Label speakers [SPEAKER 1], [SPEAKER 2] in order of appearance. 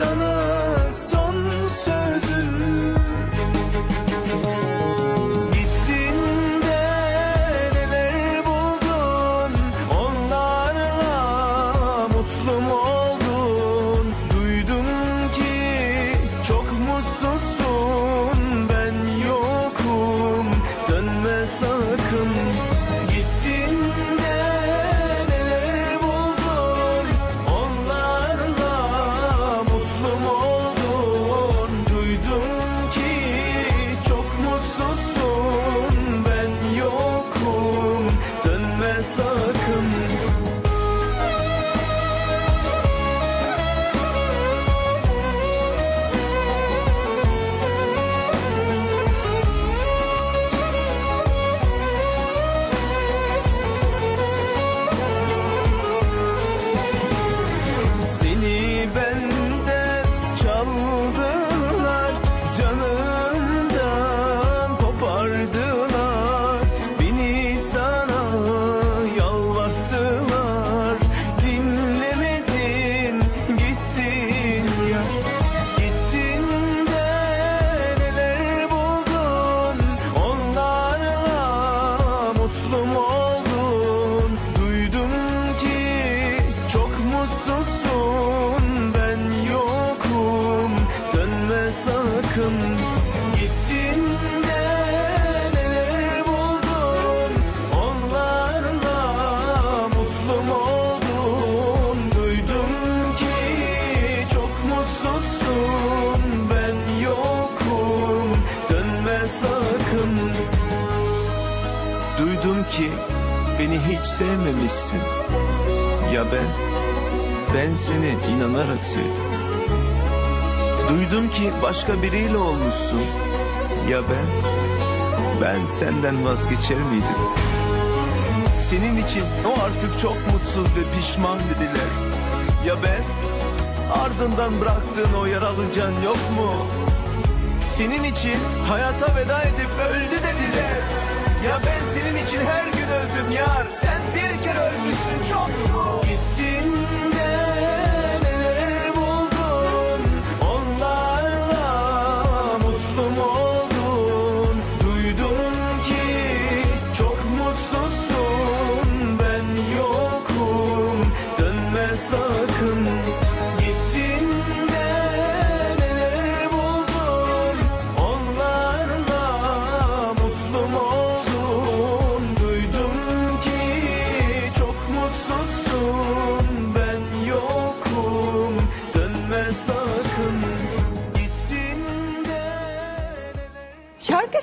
[SPEAKER 1] sana dönme sakın Gittin de neler buldun? Onlarla mutlu mu oldun? Duydum ki çok mutsuzsun. Ben yokum dönme sakın. Duydum ki beni hiç sevmemişsin. Ya ben? Ben seni inanarak sevdim Duydum ki başka biriyle olmuşsun Ya ben? Ben senden vazgeçer miydim? Senin için o artık çok mutsuz ve pişman dediler Ya ben? Ardından bıraktığın o yaralı can yok mu? Senin için hayata veda edip öldü dediler. Ya ben senin için her